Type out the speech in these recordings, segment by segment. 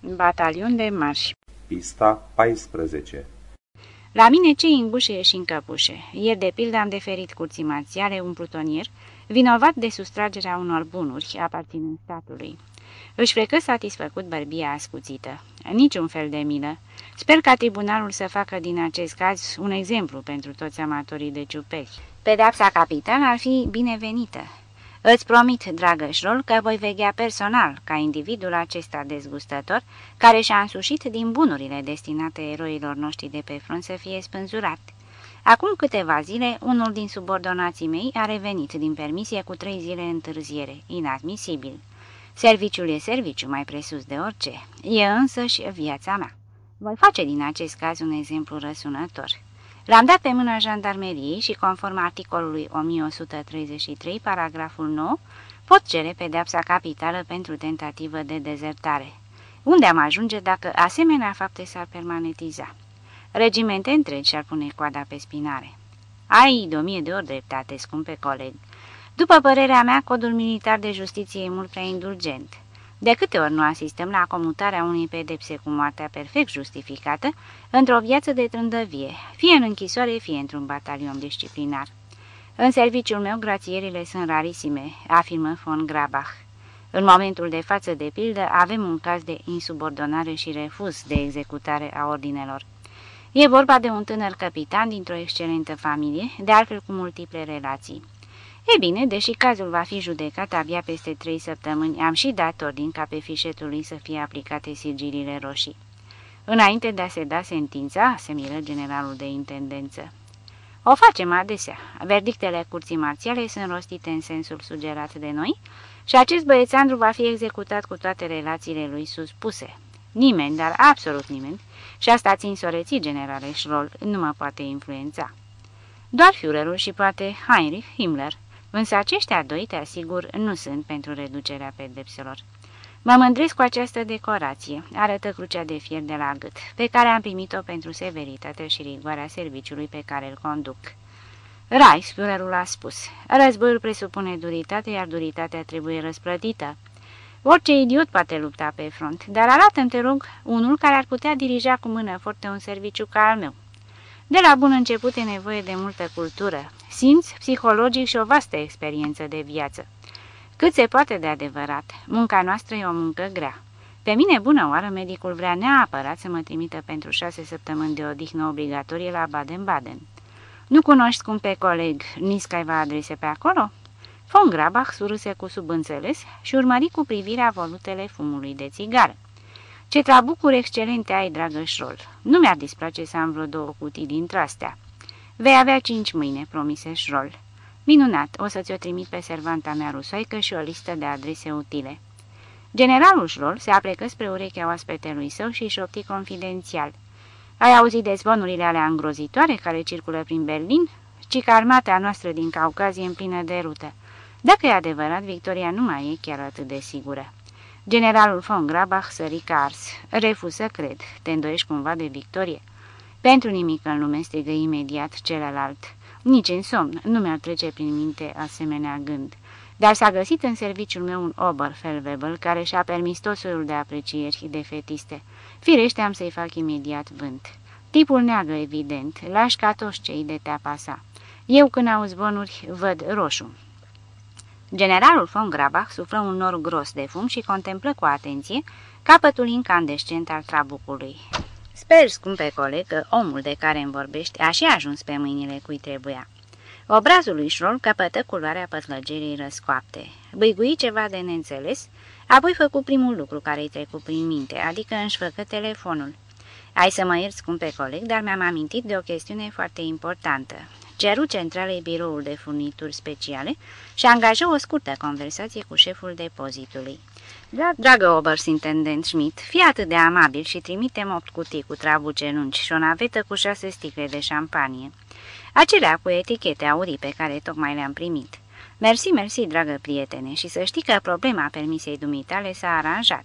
Batalion de marș Pista 14 La mine cei în bușe și în căpușe. Ieri, de pildă, am deferit curții marțiale un plutonier vinovat de sustragerea unor bunuri aparținând statului. Își frecă satisfăcut bărbia ascuțită. Niciun fel de milă. Sper ca tribunalul să facă din acest caz un exemplu pentru toți amatorii de ciuperi. Pedapsa capitală ar fi binevenită. Îți promit, dragăș Șrol, că voi veghea personal ca individul acesta dezgustător, care și-a însușit din bunurile destinate eroilor noștri de pe front să fie spânzurat. Acum câteva zile, unul din subordonații mei a revenit din permisie cu trei zile întârziere, inadmisibil. Serviciul e serviciu mai presus de orice, e însăși viața mea. Voi face din acest caz un exemplu răsunător. L-am dat pe mâna jandarmeriei și, conform articolului 1133, paragraful 9, pot cere pedeapsa capitală pentru tentativă de dezertare. Unde am ajunge dacă asemenea fapte s-ar permanentiza? Regimente întregi și-ar pune coada pe spinare. Ai, de o mie de ori dreptate, scumpe coleg. După părerea mea, codul militar de justiție e mult prea indulgent. De câte ori nu asistăm la comutarea unei pedepse cu moartea perfect justificată într-o viață de trândăvie, fie în închisoare, fie într-un batalion disciplinar. În serviciul meu, grațierile sunt rarisime, afirmă von Grabach. În momentul de față, de pildă, avem un caz de insubordonare și refuz de executare a ordinelor. E vorba de un tânăr capitan dintr-o excelentă familie, de altfel cu multiple relații. E bine, deși cazul va fi judecat abia peste trei săptămâni, am și dat ordin ca pe fișetul lui să fie aplicate sigilile roșii. Înainte de a se da sentința, se miră generalul de intendență. O facem adesea. Verdictele curții marțiale sunt rostite în sensul sugerat de noi și acest băiețandru va fi executat cu toate relațiile lui suspuse. Nimeni, dar absolut nimeni, și asta țin soreții generale Schroll, nu mă poate influența. Doar Führerul și poate Heinrich Himmler, însă aceștia doi, te asigur, nu sunt pentru reducerea pedepselor. Mă mândresc cu această decorație, arătă crucea de fier de la gât, pe care am primit-o pentru severitatea și rigoarea serviciului pe care îl conduc. Reichsführerul a spus, războiul presupune duritate, iar duritatea trebuie răsplătită. Orice idiot poate lupta pe front, dar arată te rog, unul care ar putea dirija cu mână forte un serviciu ca al meu. De la bun început e nevoie de multă cultură, simț, psihologic și o vastă experiență de viață. Cât se poate de adevărat, munca noastră e o muncă grea. Pe mine, bună oară, medicul vrea neapărat să mă trimită pentru șase săptămâni de odihnă obligatorie la Baden-Baden. Nu cunoști cum pe coleg Niscai va adrese pe acolo? Von Grabach suruse cu subînțeles și urmări cu privirea volutele fumului de țigară. Ce trabucuri excelente ai, dragă Șrol! Nu mi-ar displace să am vreo două cutii dintre astea. Vei avea cinci mâine, promise Șrol. Minunat, o să ți-o trimit pe servanta mea rusoică și o listă de adrese utile. Generalul Șrol se aplecă spre urechea oaspetelui său și șopti confidențial. Ai auzit de zvonurile alea îngrozitoare care circulă prin Berlin? Ci că armata noastră din Caucazie în plină de rută. Dacă e adevărat, victoria nu mai e chiar atât de sigură. Generalul von Grabach sări ca ars. Refuz să cred. Te îndoiești cumva de victorie? Pentru nimic în lume strigă imediat celălalt. Nici în somn nu mi-ar trece prin minte asemenea gând. Dar s-a găsit în serviciul meu un Oberfeldwebel care și-a permis tot soiul de aprecieri de fetiste. Firește am să-i fac imediat vânt. Tipul neagă, evident, lași ca toți cei de teapa sa. Eu, când auzi zvonuri, văd roșu. Generalul von Grabach suflă un nor gros de fum și contemplă cu atenție capătul incandescent al trabucului. Sper, scumpe coleg, că omul de care îmi vorbești a și ajuns pe mâinile cui trebuia. Obrazul lui Șrol căpătă culoarea pătlăgerii răscoapte. Băigui ceva de neînțeles, apoi făcu primul lucru care îi trecu prin minte, adică își făcă telefonul. Ai să mă ierți, scumpe coleg, dar mi-am amintit de o chestiune foarte importantă ceru centralei biroul de furnituri speciale și angajă o scurtă conversație cu șeful depozitului. Da, dragă obersintendent Schmidt, fii atât de amabil și trimitem opt cutii cu trabuce lungi și o navetă cu șase sticle de șampanie. Acelea cu etichete aurii pe care tocmai le-am primit. Mersi, mersi, dragă prietene, și să știi că problema permisei dumitale s-a aranjat.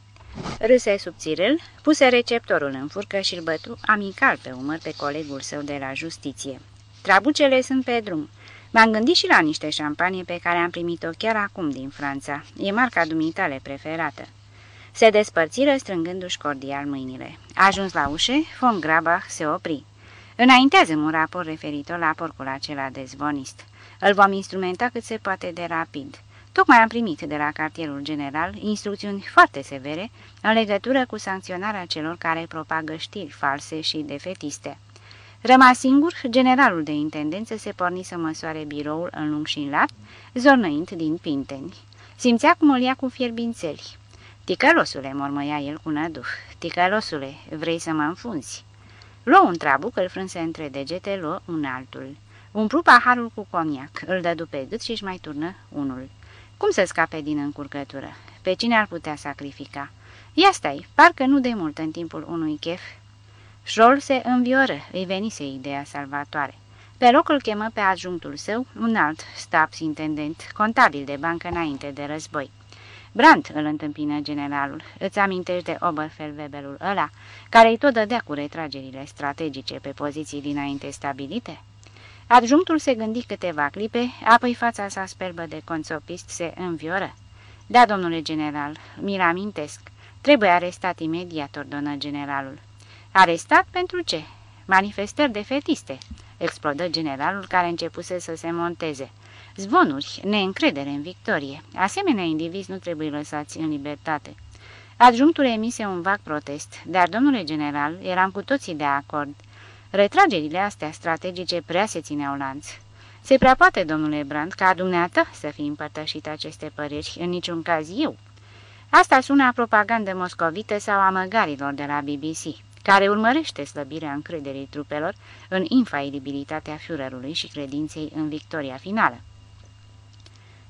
Râse subțirel, puse receptorul în furcă și-l bătu amical pe umăr pe colegul său de la justiție. Trabucele sunt pe drum. M-am gândit și la niște șampanie pe care am primit-o chiar acum din Franța. E marca dumitale preferată. Se despărțiră strângându-și cordial mâinile. Ajuns la ușă, von Grabach se opri. Înaintează un raport referitor la porcul acela de zvonist. Îl vom instrumenta cât se poate de rapid. Tocmai am primit de la cartierul general instrucțiuni foarte severe în legătură cu sancționarea celor care propagă știri false și defetiste. Rămas singur, generalul de intendență se porni să măsoare biroul în lung și în lat, zornăind din pinteni. Simțea cum îl ia cu fierbințeli. Ticălosule, mormăia el cu năduf, ticălosule, vrei să mă înfunzi? Luă un trabuc, îl frânse între degete, luă un altul. Umplu paharul cu coniac, îl dădu pe gât și-și mai turnă unul. Cum să scape din încurcătură? Pe cine ar putea sacrifica? Ia stai, parcă nu de mult în timpul unui chef. Șrol se învioră, îi venise ideea salvatoare. Pe loc îl chemă pe adjunctul său, un alt staps intendent, contabil de bancă înainte de război. Brandt îl întâmpină generalul. Îți amintești de Oberfeldwebelul ăla, care îi tot dădea cu retragerile strategice pe poziții dinainte stabilite? Adjunctul se gândi câteva clipe, apoi fața sa sperbă de conțopist se învioră. Da, domnule general, mi-l amintesc. Trebuie arestat imediat, ordonă generalul. Arestat pentru ce? Manifestări de fetiste, explodă generalul care începuse să se monteze. Zvonuri, neîncredere în victorie. Asemenea indivizi nu trebuie lăsați în libertate. Adjunctul emise un vag protest, dar, domnule general, eram cu toții de acord. Retragerile astea strategice prea se țineau lanț. Se prea poate, domnule Brand, ca dumneata să fi împărtășit aceste păreri, în niciun caz eu. Asta sună a propagandă moscovită sau a măgarilor de la BBC, care urmărește slăbirea încrederii trupelor în infailibilitatea Führerului și credinței în victoria finală.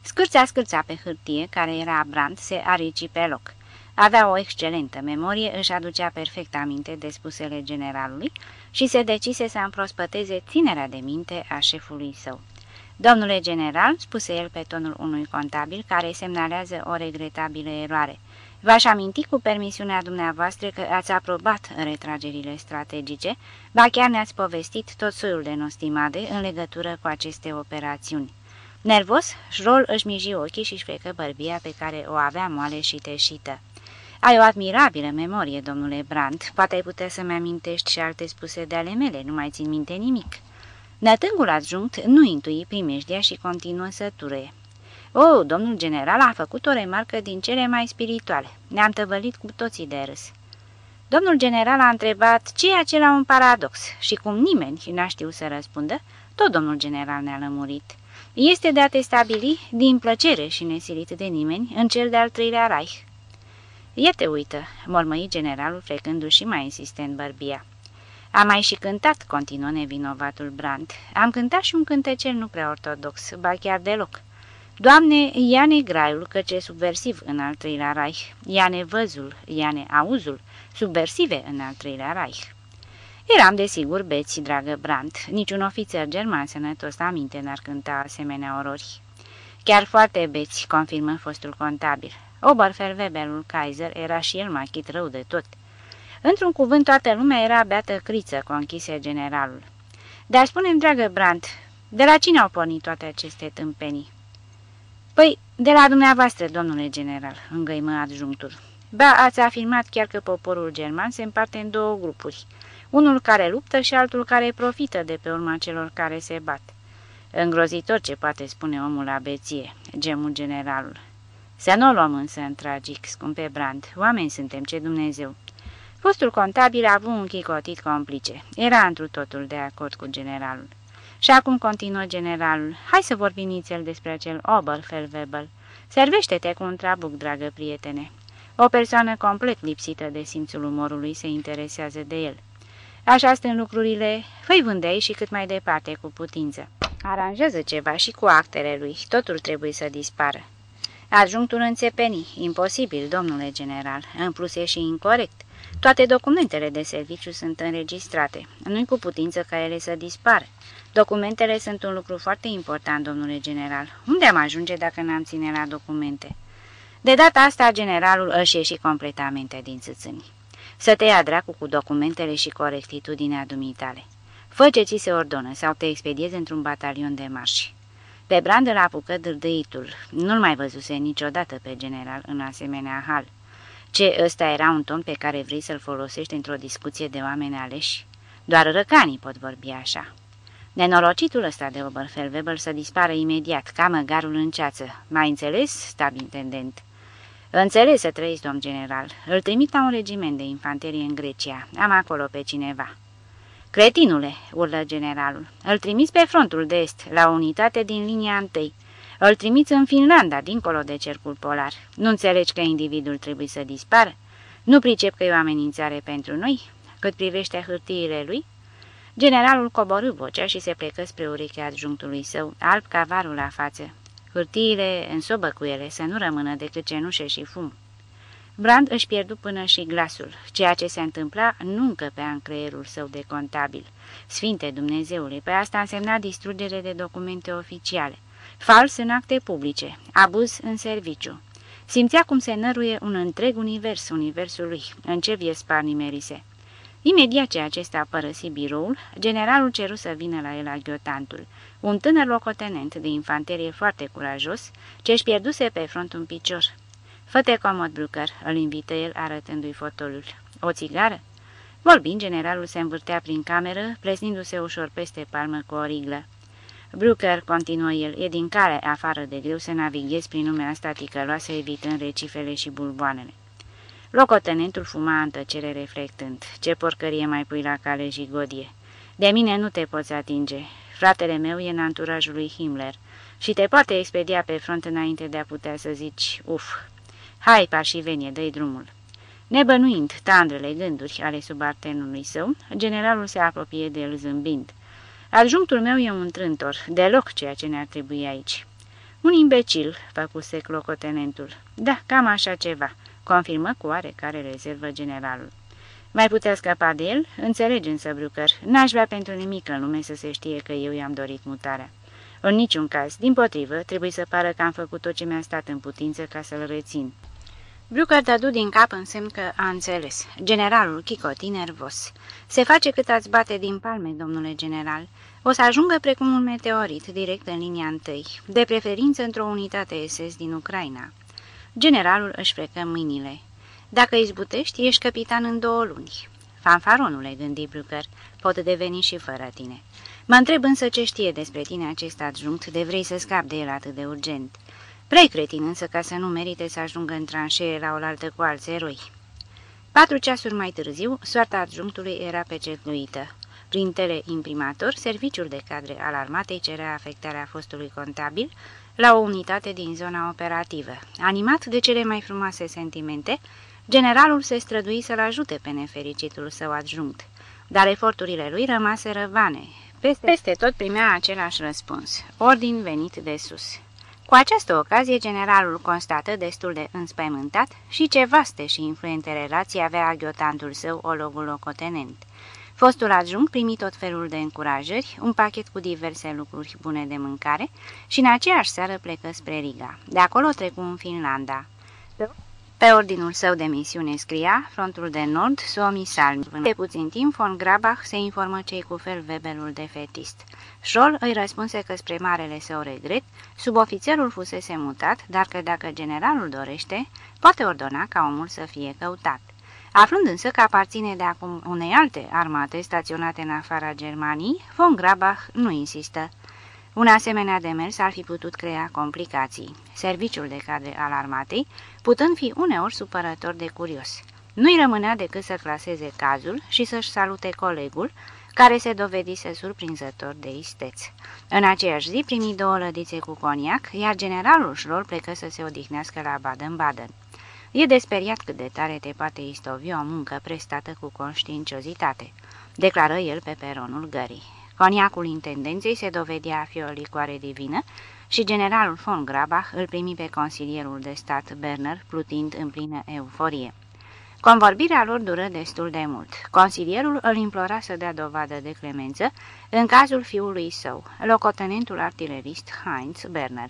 Scârța scârța pe hârtie, care era Brand, se arici pe loc. Avea o excelentă memorie, își aducea perfect aminte de spusele generalului și se decise să împrospăteze ținerea de minte a șefului său. Domnule general, spuse el pe tonul unui contabil care semnalează o regretabilă eroare, v-aș aminti cu permisiunea dumneavoastră că ați aprobat retragerile strategice, ba chiar ne-ați povestit tot soiul de nostimade în legătură cu aceste operațiuni. Nervos, Șrol își miji ochii și-și frecă bărbia pe care o avea moale și teșită. Ai o admirabilă memorie, domnule Brandt. Poate ai putea să-mi amintești și alte spuse de ale mele, nu mai țin minte nimic." Nătângul adjunct nu intui primejdia și continuă să tureie. O, domnul general a făcut o remarcă din cele mai spirituale. Ne-am tăvălit cu toții de râs. Domnul general a întrebat ce e acela un paradox și cum nimeni n-a știut să răspundă, tot domnul general ne-a lămurit. Este de a te stabili din plăcere și nesilit de nimeni în cel de-al treilea Reich. Ia te uită, mormăi generalul frecându-și mai insistent bărbia. Am mai și cântat, continuă nevinovatul Brandt. Am cântat și un cântecel nu prea ortodox, ba chiar deloc. Doamne, ia-ne graiul, căci e subversiv în al treilea Reich, ia-ne văzul, ia-ne auzul, subversive în al treilea Reich. Eram desigur beți, dragă Brandt, niciun ofițer german sănătos la minte n-ar cânta asemenea orori. Chiar foarte beți, confirmă fostul contabil. Oberfeldwebelul Kaiser era și el machit rău de tot. Într-un cuvânt, toată lumea era beată criță, conchise generalul. Dar spune-mi, dragă Brandt, de la cine au pornit toate aceste tâmpenii? Păi, de la dumneavoastră, domnule general, îngăimă adjunctul. Ba, ați afirmat chiar că poporul german se împarte în două grupuri, unul care luptă și altul care profită de pe urma celor care se bat. Îngrozitor ce poate spune omul la beție, gemul generalul. Să nu o luăm însă în tragic, scumpe Brand, oameni suntem, ce Dumnezeu. Fostul contabil a avut un chicotit complice, era întru totul de acord cu generalul. Și acum continuă generalul, hai să vorbim nițel despre acel Oberfeldwebel. Servește-te cu un trabuc, dragă prietene. O persoană complet lipsită de simțul umorului se interesează de el. Așa sunt lucrurile, făi vândei și cât mai departe cu putință. Aranjează ceva și cu actele lui, totul trebuie să dispară. Adjunctul înțepeni, imposibil, domnule general, în plus e și incorrect. Toate documentele de serviciu sunt înregistrate, nu-i cu putință ca ele să dispară. Documentele sunt un lucru foarte important, domnule general. Unde am ajunge dacă n-am ține la documente? De data asta, generalul își ieși completamente din țâțâni. Să te ia dracu cu documentele și corectitudinea dumitale. Fă ce ți se ordonă sau te expediezi într-un batalion de marși. Pe brandă la apucă dârdâitul. Nu-l mai văzuse niciodată pe general în asemenea hal. Ce, ăsta era un ton pe care vrei să-l folosești într-o discuție de oameni aleși? Doar răcanii pot vorbi așa. Nenorocitul ăsta de Oberfeldwebel să dispară imediat, ca măgarul în ceață. Mai înțeles, stab intendent? Înțeles să trăiți, domn general. Îl trimit la un regiment de infanterie în Grecia. Am acolo pe cineva. Cretinule, urlă generalul, îl trimiți pe frontul de est, la o unitate din linia întâi. Îl trimiți în Finlanda, dincolo de cercul polar. Nu înțelegi că individul trebuie să dispară? Nu pricep că e o amenințare pentru noi? Cât privește hârtiile lui? Generalul coborâ vocea și se plecă spre urechea adjunctului său, alb ca varul la față. Hârtiile însobă cu ele, să nu rămână decât cenușe și fum. Brand își pierdu până și glasul. Ceea ce se întâmpla nu încăpea în creierul său de contabil. Sfinte Dumnezeule, pe asta însemna distrugere de documente oficiale, fals în acte publice, abuz în serviciu. Simțea cum se năruie un întreg univers, universul lui, în ce viespar nimerise. Imediat ce acesta a părăsit biroul, generalul ceru să vină la el aghiotantul, un tânăr locotenent de infanterie foarte curajos, ce își pierduse pe front un picior. Fă-te comod, Brucker, îl invită el arătându-i fotolul. O țigară? Vorbind, generalul se învârtea prin cameră, plesnindu-se ușor peste palmă cu o riglă. Brucker, continuă el, e din care, afară de greu, să navighezi prin lumea asta ticăloasă, evitând recifele și bulboanele. Locotenentul fuma în tăcere reflectând. Ce porcărie mai pui la cale, jigodie? De mine nu te poți atinge. Fratele meu e în anturajul lui Himmler și te poate expedia pe front înainte de a putea să zici, uf, hai, parșivenie, dă drumul. Nebănuind tandrele gânduri ale subartenului său, generalul se apropie de el zâmbind. Adjunctul meu e un trântor, deloc ceea ce ne-ar trebui aici. Un imbecil, făcuse clocotenentul. Da, cam așa ceva confirmă cu oarecare rezervă generalul. Mai putea scăpa de el? Înțelegi însă, Brucker, n-aș vrea pentru nimic în lume să se știe că eu i-am dorit mutarea. În niciun caz, din potrivă, trebuie să pară că am făcut tot ce mi-a stat în putință ca să-l rețin. Brucker dădu din cap în semn că a înțeles. Generalul chicoti nervos. Se face cât ați bate din palme, domnule general. O să ajungă precum un meteorit, direct în linia întâi, de preferință într-o unitate SS din Ucraina. Generalul își frecă mâinile. Dacă izbutești, ești capitan în două luni. Fanfaronule, gândi Brucker, pot deveni și fără tine. Mă întreb însă ce știe despre tine acest adjunct de vrei să scapi de el atât de urgent. Vrei cretin însă ca să nu merite să ajungă în tranșee la oaltă cu alți eroi. Patru ceasuri mai târziu, soarta adjunctului era pecetluită. Prin teleimprimator, serviciul de cadre al armatei cerea afectarea fostului contabil, la o unitate din zona operativă. Animat de cele mai frumoase sentimente, generalul se strădui să-l ajute pe nefericitul său adjunct, dar eforturile lui rămaseră vane. Peste, peste tot primea același răspuns, ordin venit de sus. Cu această ocazie, generalul constată destul de înspăimântat și ce vaste și influente relații avea aghiotantul său, ologul locotenent. Fostul adjunct primi tot felul de încurajări, un pachet cu diverse lucruri bune de mâncare și în aceeași seară plecă spre Riga. De acolo trecu în Finlanda. Pe ordinul său de misiune scria Frontul de Nord, Suomi Salmi. De puțin timp, von Grabach se informă cei cu fel Webelul de fetist. Scholl îi răspunse că spre marele său regret, subofițerul fusese mutat, dar că dacă generalul dorește, poate ordona ca omul să fie căutat. Aflând însă că aparține de acum unei alte armate staționate în afara Germaniei, von Grabach nu insistă. Un asemenea demers ar fi putut crea complicații. Serviciul de cadre al armatei, putând fi uneori supărător de curios. Nu-i rămânea decât să claseze cazul și să-și salute colegul, care se dovedise surprinzător de isteț. În aceeași zi primi două lădițe cu coniac, iar generalul Șrol plecă să se odihnească la Baden-Baden. E desperiat cât de tare te poate istovi o muncă prestată cu conștiinciozitate, declară el pe peronul gării. Coniacul intendenței se dovedea a fi o licoare divină și generalul von Grabach îl primi pe consilierul de stat Berner, plutind în plină euforie. Convorbirea lor dură destul de mult. Consilierul îl implora să dea dovadă de clemență în cazul fiului său, locotenentul artilerist Heinz Berner.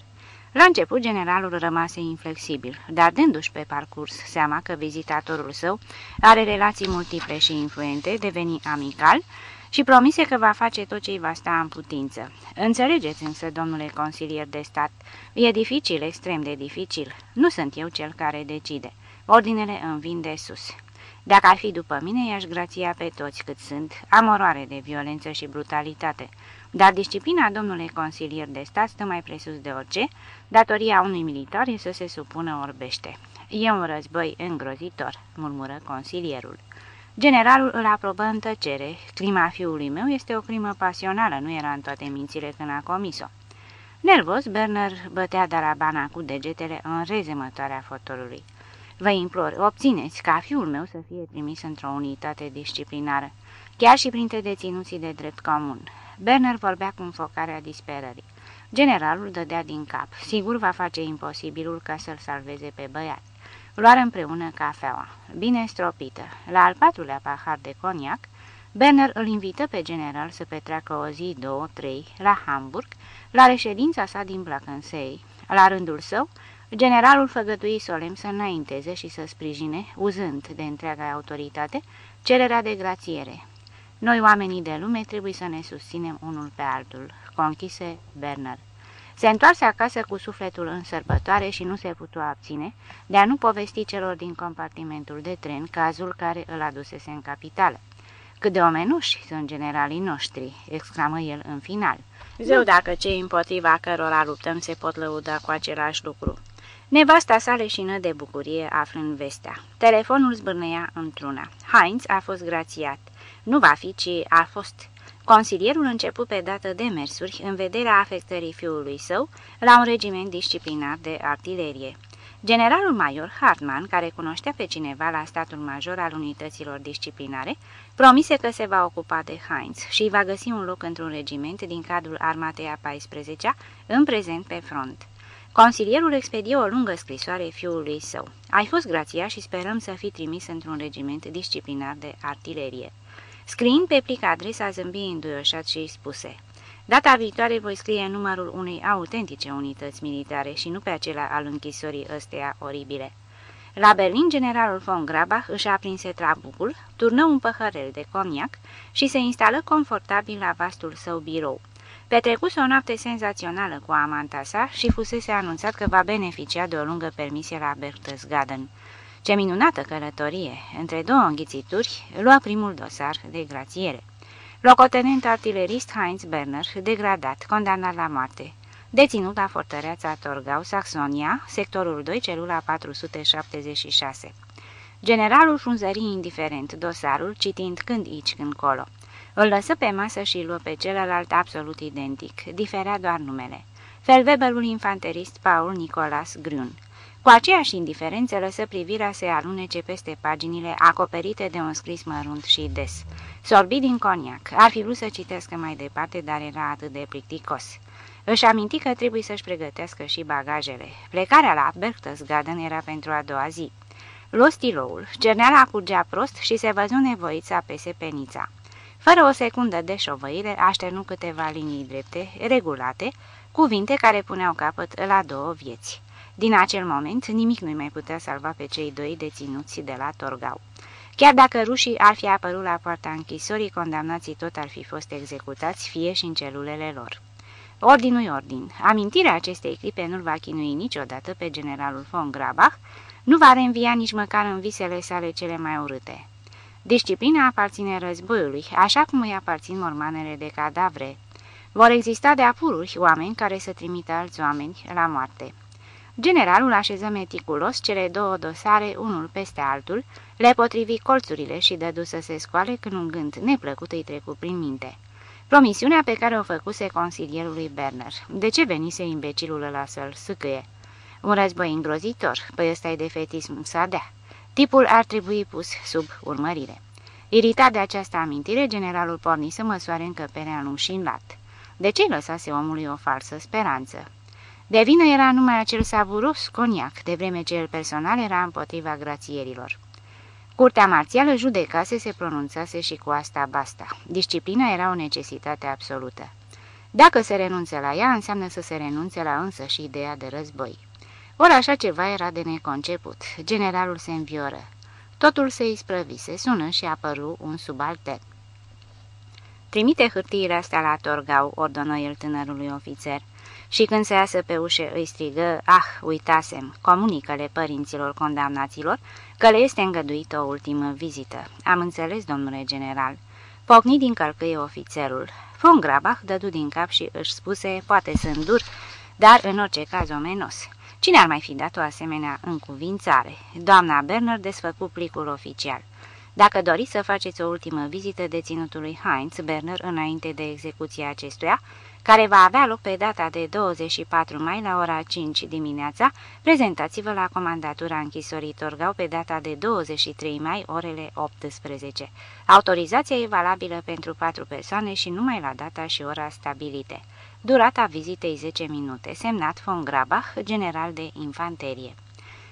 La început, generalul rămase inflexibil, dar dându-și pe parcurs seama că vizitatorul său are relații multiple și influente, deveni amical și promise că va face tot ce îi va sta în putință. Înțelegeți însă, domnule consilier de stat, e dificil, extrem de dificil. Nu sunt eu cel care decide. Ordinele îmi vin de sus. Dacă ar fi după mine, i-aș grația pe toți cât sunt, amoroare de violență și brutalitate, dar disciplina domnului consilier de stat stă mai presus de orice, datoria unui militar e să se supună orbește. E un război îngrozitor, murmură consilierul. Generalul îl aprobă în tăcere. Crima fiului meu este o crimă pasională, nu era în toate mințile când a comis-o. Nervos, Berner bătea darabana cu degetele în rezemătoarea fotolului. Vă implor, obțineți ca fiul meu să fie trimis într-o unitate disciplinară, chiar și printre deținuții de drept comun. Berner vorbea cu înfocarea disperării. Generalul dădea din cap. Sigur va face imposibilul ca să-l salveze pe băiat. Luar împreună cafeaua, bine stropită. La al patrulea pahar de coniac, Berner îl invită pe general să petreacă o zi, două, trei, la Hamburg, la reședința sa din Placânsei. La rândul său, generalul făgătui solemn să înainteze și să sprijine, uzând de întreaga autoritate, cererea de grațiere. Noi, oamenii de lume, trebuie să ne susținem unul pe altul, conchise Berner. Se întoarse acasă cu sufletul în sărbătoare și nu se putu abține de a nu povesti celor din compartimentul de tren cazul care îl adusese în capitală. Cât de omenuși sunt generalii noștri!" exclamă el în final. Zeu dacă cei împotriva cărora luptăm se pot lăuda cu același lucru. Nevasta sa leșină de bucurie aflând vestea. Telefonul zbârnăia într-una. Heinz a fost grațiat. Nu va fi, ci a fost. Consilierul început pe dată de mersuri în vederea afectării fiului său la un regiment disciplinar de artilerie. Generalul major Hartmann, care cunoștea pe cineva la statul major al unităților disciplinare, promise că se va ocupa de Heinz și va găsi un loc într-un regiment din cadrul armatei a 14-a, în prezent pe front. Consilierul expedie o lungă scrisoare fiului său. Ai fost grația și sperăm să fii trimis într-un regiment disciplinar de artilerie. Scriind pe plic adresa zâmbii înduioșat și îi spuse Data viitoare voi scrie numărul unei autentice unități militare și nu pe acela al închisorii ăsteia oribile. La Berlin, generalul von Grabach își aprinse trabucul, turnă un păhărel de coniac și se instală confortabil la vastul său birou. Petrecuse o noapte senzațională cu amanta sa și fusese anunțat că va beneficia de o lungă permisie la Berchtesgaden. Ce minunată călătorie! Între două înghițituri, lua primul dosar de grațiere. Locotenent artilerist Heinz Berner, degradat, condamnat la moarte. Deținut la fortăreața Torgau, Saxonia, sectorul 2, celula 476. Generalul frunzări indiferent dosarul, citind când aici, când colo. Îl lăsă pe masă și luă pe celălalt absolut identic, diferea doar numele. Felvebelul infanterist Paul Nicolas Grun. Cu aceeași indiferență lăsă privirea să alunece peste paginile acoperite de un scris mărunt și des. Sorbi din coniac. Ar fi vrut să citească mai departe, dar era atât de plicticos. Își aminti că trebuie să-și pregătească și bagajele. Plecarea la Berchtesgaden era pentru a doua zi. Luă stiloul, cerneala curgea prost și se văzu nevoit să apese penița. Fără o secundă de șovăire, așternu câteva linii drepte, regulate, cuvinte care puneau capăt la două vieți. Din acel moment, nimic nu-i mai putea salva pe cei doi deținuți de la Torgau. Chiar dacă rușii ar fi apărut la poarta închisorii, condamnații tot ar fi fost executați, fie și în celulele lor. Ordinul ordin. Amintirea acestei clipe nu-l va chinui niciodată pe generalul von Grabach, nu va reînvia nici măcar în visele sale cele mai urâte. Disciplina aparține războiului, așa cum îi aparțin mormanele de cadavre. Vor exista de apururi oameni care să trimită alți oameni la moarte. Generalul așeză meticulos cele două dosare, unul peste altul, le potrivi colțurile și dădu să se scoale când un gând neplăcut îi trecu prin minte. Promisiunea pe care o făcuse consilierului Berner. De ce venise imbecilul ăla să-l sâcâie? Un război îngrozitor, păi ăsta e defetism sadea. Tipul ar trebui pus sub urmărire. Iritat de această amintire, generalul porni să măsoare încăperea înșinlat. De ce lăsase omului o falsă speranță? De vină era numai acel savuros coniac, de vreme ce el personal era împotriva grațierilor. Curtea marțială judecase, se pronunțase și cu asta basta. Disciplina era o necesitate absolută. Dacă se renunță la ea, înseamnă să se renunțe la însă și ideea de război. Ori așa ceva era de neconceput. Generalul se învioră. Totul se isprăvise, sună și apăru un subaltern. Trimite hârtiile astea la Torgau, ordonă el tânărului ofițer. Și când se iasă pe ușă îi strigă, ah, uitasem, comunică-le părinților condamnaților că le este îngăduită o ultimă vizită. Am înțeles, domnule general. Pocni din călcâie ofițerul. Von Grabach dădu din cap și își spuse, poate sunt dur, dar în orice caz omenos. Cine ar mai fi dat o asemenea încuvințare? Doamna Berner desfăcu plicul oficial. Dacă doriți să faceți o ultimă vizită deținutului Heinz Berner înainte de execuția acestuia, care va avea loc pe data de 24 mai la ora 5 dimineața, prezentați-vă la comandatura închisorii Torgau pe data de 23 mai, orele 18. Autorizația e valabilă pentru 4 persoane și numai la data și ora stabilite. Durata vizitei 10 minute, semnat von Grabach, general de infanterie.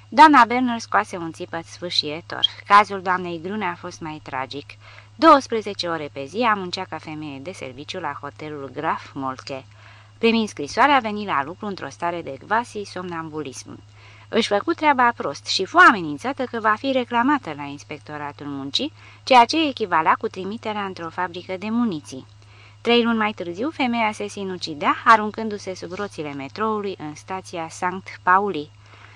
Doamna Berner scoase un țipăt sfâșietor. Cazul doamnei Grune a fost mai tragic. 12 ore pe zi am muncea ca femeie de serviciu la hotelul Graf Moltke. Primind scrisoarea, a venit la lucru într-o stare de gvasi somnambulism. Își făcu treaba prost și fu amenințată că va fi reclamată la inspectoratul muncii, ceea ce echivala cu trimiterea într-o fabrică de muniții. Trei luni mai târziu, femeia se sinucidea, aruncându-se sub roțile metroului în stația Sankt Pauli.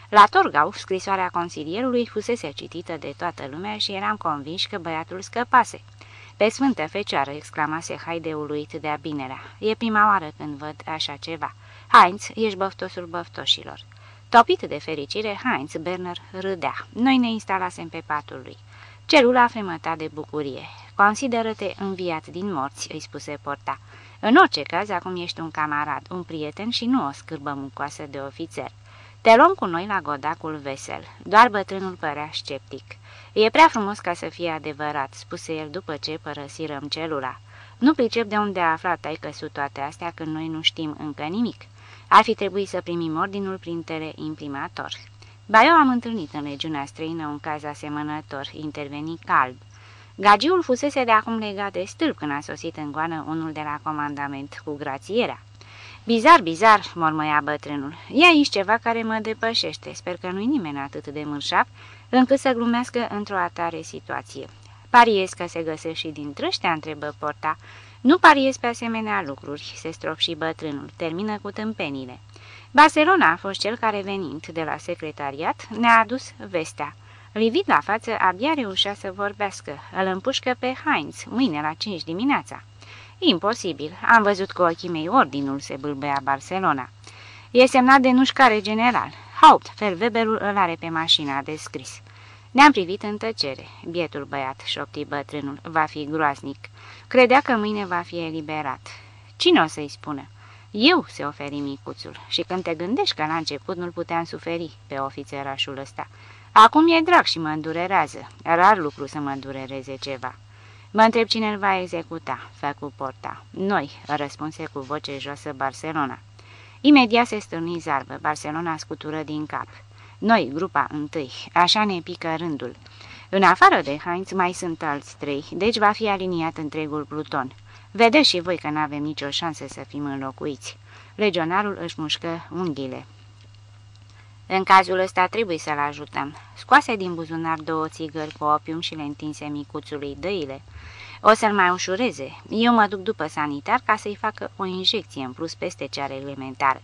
La Torgau, scrisoarea consilierului fusese citită de toată lumea și eram convinși că băiatul scăpase. Pe sfântă fecioară, exclamase Haide uluit de-a binerea. E prima oară când văd așa ceva. Heinz, ești băftosul băftoșilor. Topit de fericire, Heinz Berner râdea. Noi ne instalasem pe patul lui. Celula fremăta de bucurie. Consideră-te înviat din morți, îi spuse Porta. În orice caz, acum ești un camarad, un prieten și nu o scârbă mucoasă de ofițer. Te luăm cu noi la godacul vesel. Doar bătrânul părea sceptic. E prea frumos ca să fie adevărat, spuse el după ce părăsirăm celula. Nu pricep de unde a aflat ai căsut toate astea când noi nu știm încă nimic. Ar fi trebuit să primim ordinul prin teleimprimator. Ba eu am întâlnit în legiunea străină un caz asemănător, interveni calb. Gagiul fusese de acum legat de stâlp când a sosit în goană unul de la comandament cu grațierea. Bizar, bizar, mormăia bătrânul. E aici ceva care mă depășește. Sper că nu-i nimeni atât de mărșap încât să glumească într-o atare situație. Pariez că se găsește și din trăștea, întrebă porta. Nu pariez pe asemenea lucruri, se strop și bătrânul. Termină cu tâmpenile. Barcelona a fost cel care, venind de la secretariat, ne-a adus vestea. Livit la față, abia reușea să vorbească. Îl împușcă pe Heinz, mâine la 5 dimineața. Imposibil. Am văzut cu ochii mei ordinul, se bâlbea Barcelona. E semnat de nușcare general. Haupt, Weberul îl are pe mașina de scris. Ne-am privit în tăcere. Bietul băiat, șopti bătrânul, va fi groaznic. Credea că mâine va fi eliberat. Cine o să-i spună? Eu, se oferi micuțul, și când te gândești că la început nu-l puteam suferi pe ofițerașul ăsta. Acum e drag și mă îndurerează. Rar lucru să mă îndurereze ceva. Mă întreb cine îl va executa, făcu porta. Noi, răspunse cu voce joasă Barcelona. Imediat se stârni zarbă, Barcelona scutură din cap. Noi, grupa întâi, așa ne pică rândul. În afară de Heinz mai sunt alți trei, deci va fi aliniat întregul pluton. Vedeți și voi că n-avem nicio șansă să fim înlocuiți. Legionarul își mușcă unghiile. În cazul ăsta trebuie să-l ajutăm. Scoase din buzunar două țigări cu opium și le întinse micuțului dăile. O să-l mai ușureze. Eu mă duc după sanitar ca să-i facă o injecție în plus peste cea reglementară.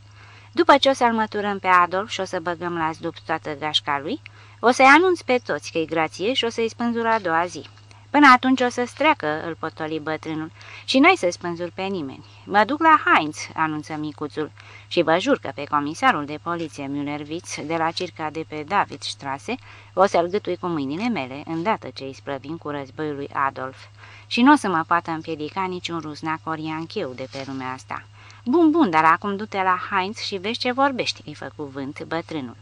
După ce o să-l măturăm pe Adolf și o să băgăm la zdup toată gașca lui, o să-i anunț pe toți că-i grație și o să-i spânzur a doua zi. Până atunci o să streacă, îl potoli bătrânul, și noi să spânzur pe nimeni. Mă duc la Heinz, anunță micuțul, și vă jur că pe comisarul de poliție Müllerwitz de la circa de pe David Strase o să-l gâtui cu mâinile mele, îndată ce îi sprăvin cu războiul lui Adolf. Și nu o să mă poată împiedica niciun rusnac oriancheu de pe lumea asta. Bun, bun, dar acum du-te la Heinz și vezi ce vorbești, îi fă cuvânt bătrânul.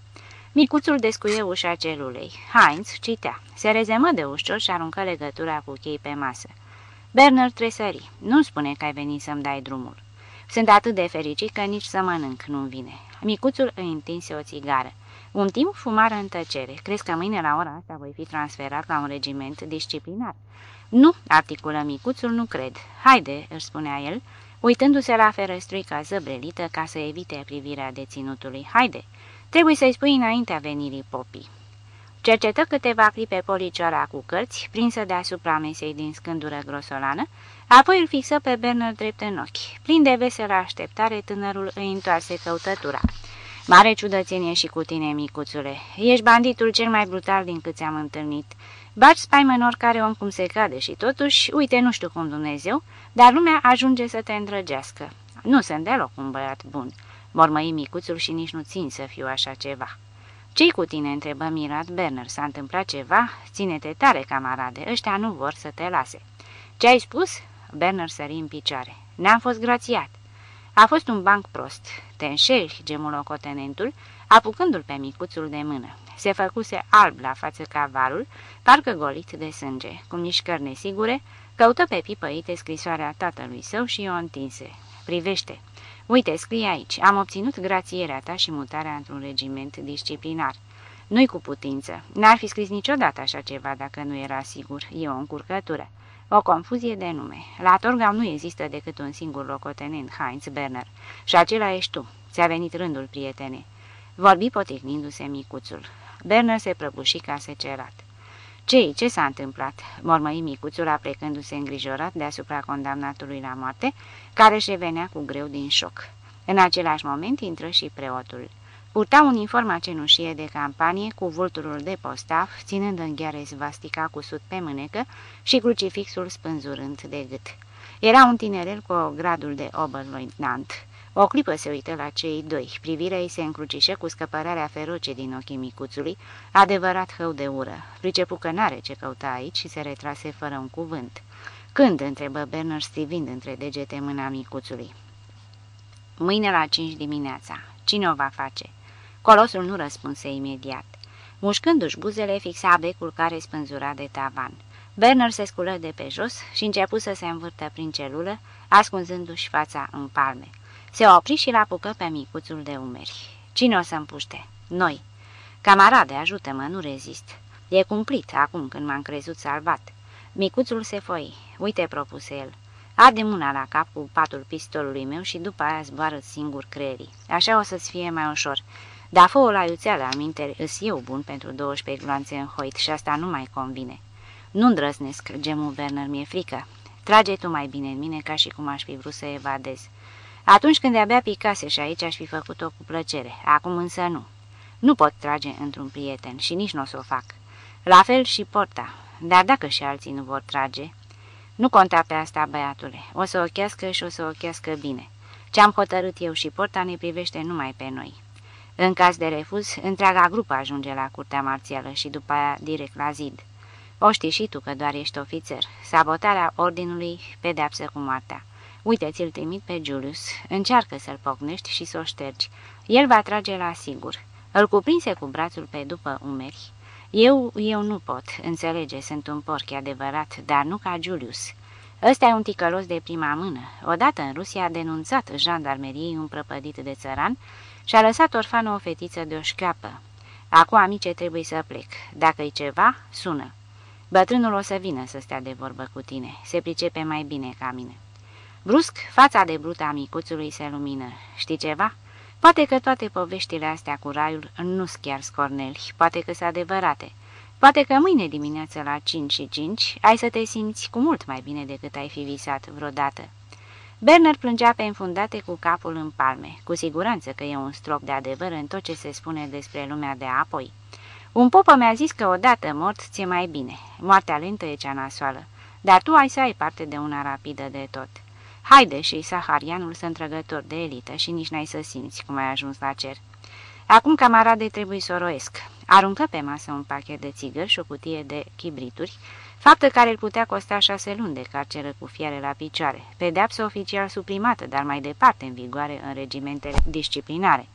Micuțul descuie ușa celulei. Heinz citea. Se rezemă de ușor și aruncă legătura cu chei pe masă. Bernard tresări. Nu spune că ai venit să-mi dai drumul. Sunt atât de fericit că nici să mănânc nu vine. Micuțul îi întinse o țigară. Un timp fumară în tăcere. Crezi că mâine la ora asta voi fi transferat la un regiment disciplinar? Nu, articulă micuțul, nu cred. Haide, își spunea el, uitându-se la ferăstruica zăbrelită ca să evite privirea deținutului. Haide! Trebuie să-i spui înaintea venirii popii. Cercetă câteva clipe policioara cu cărți, prinsă deasupra mesei din scândură grosolană, apoi îl fixă pe Bernard drept în ochi. Plin de veselă așteptare, tânărul îi întoarse căutătura. Mare ciudățenie și cu tine, micuțule. Ești banditul cel mai brutal din câți am întâlnit. Baci spaimă în oricare om cum se cade și totuși, uite, nu știu cum Dumnezeu, dar lumea ajunge să te îndrăgească. Nu sunt deloc un băiat bun. Mormăi micuțul și nici nu țin să fiu așa ceva. Ce-i cu tine?" întrebă mirat Berner. S-a întâmplat ceva? Ține-te tare, camarade, ăștia nu vor să te lase." Ce ai spus?" Berner sări în picioare. Ne-am fost grațiat." A fost un banc prost. Te înșeli, gemulocotenentul, apucându-l pe micuțul de mână. Se făcuse alb la față cavalul, parcă golit de sânge. Cu mișcări nesigure, căută pe pipăite scrisoarea tatălui său și o întinse. Privește! Uite, scrie aici, am obținut grațierea ta și mutarea într-un regiment disciplinar. Nu-i cu putință. N-ar fi scris niciodată așa ceva dacă nu era sigur. E o încurcătură. O confuzie de nume. La Torgau nu există decât un singur locotenent, Heinz Berner. Și acela ești tu. Ți-a venit rândul, prietene. Vorbi poticnindu-se micuțul. Berner se prăbuși ca secerat. Ce ce s-a întâmplat?" mormăi micuțul aplecându-se îngrijorat deasupra condamnatului la moarte, care își venea cu greu din șoc. În același moment intră și preotul. Purta uniforma cenușie de campanie cu vulturul de postaf, ținând în gheare svastica cu sud pe mânecă și crucifixul spânzurând de gât. Era un tinerel cu gradul de oberleutnant. O clipă se uită la cei doi, privirea ei se încrucișe cu scăpărarea feroce din ochii micuțului, adevărat hău de ură. Pricepu că n-are ce căuta aici și se retrase fără un cuvânt. Când?" întrebă Bernard strivind între degete mâna micuțului. Mâine la cinci dimineața. Cine o va face?" Colosul nu răspunse imediat. Mușcându-și buzele, fixa becul care spânzura de tavan. Bernard se sculă de pe jos și începu să se învârtă prin celulă, ascunzându-și fața în palme. Se opri și l-apucă pe micuțul de umeri. Cine o să împuște? Noi. Camarade, ajută-mă, nu rezist. E cumplit acum când m-am crezut salvat. Micuțul se foi. Uite, propuse el. Ade mâna la cap cu patul pistolului meu și după aia zboară singur creierii. Așa o să-ți fie mai ușor. Dar fă o la iuțeală, aminte, îs eu bun pentru 12 gloanțe în hoit și asta nu mai convine. Nu îndrăznesc, gemul Werner, mi-e frică. Trage tu mai bine în mine ca și cum aș fi vrut să evadez. Atunci când de-abia picase și aici aș fi făcut-o cu plăcere, acum însă nu. Nu pot trage într-un prieten și nici nu o să o fac. La fel și porta, dar dacă și alții nu vor trage... Nu conta pe asta, băiatule, o să o chească și o să o chească bine. Ce-am hotărât eu și porta ne privește numai pe noi. În caz de refuz, întreaga grupă ajunge la curtea marțială și după aia direct la zid. O știi și tu că doar ești ofițer. Sabotarea ordinului, pedeapsă cu moartea. Uite, ți-l trimit pe Julius, încearcă să-l pocnești și să o ștergi. El va trage la sigur. Îl cuprinse cu brațul pe după umeri. Eu, eu nu pot, înțelege, sunt un porc adevărat, dar nu ca Julius. Ăsta e un ticălos de prima mână. Odată în Rusia a denunțat jandarmeriei un prăpădit de țăran și a lăsat orfană o fetiță de o șcapă. Acum, amice, trebuie să plec. Dacă-i ceva, sună. Bătrânul o să vină să stea de vorbă cu tine. Se pricepe mai bine ca mine. Brusc, fața de brută a micuțului se lumină. Știi ceva? Poate că toate poveștile astea cu raiul nu sunt chiar scorneli, poate că sunt adevărate. Poate că mâine dimineață la 5 și 5 ai să te simți cu mult mai bine decât ai fi visat vreodată. Bernard plângea pe înfundate cu capul în palme. Cu siguranță că e un strop de adevăr în tot ce se spune despre lumea de apoi. Un popă mi-a zis că odată mort ți-e mai bine. Moartea lentă e cea nasoală, dar tu ai să ai parte de una rapidă de tot. Haide și Saharianul sunt trăgător de elită și nici n-ai să simți cum ai ajuns la cer. Acum, camarade, trebuie să o roiesc. Aruncă pe masă un pachet de țigări și o cutie de chibrituri, faptă care îl putea costa șase luni de carceră cu fiare la picioare, pedeapsă oficial suprimată, dar mai departe în vigoare în regimentele disciplinare.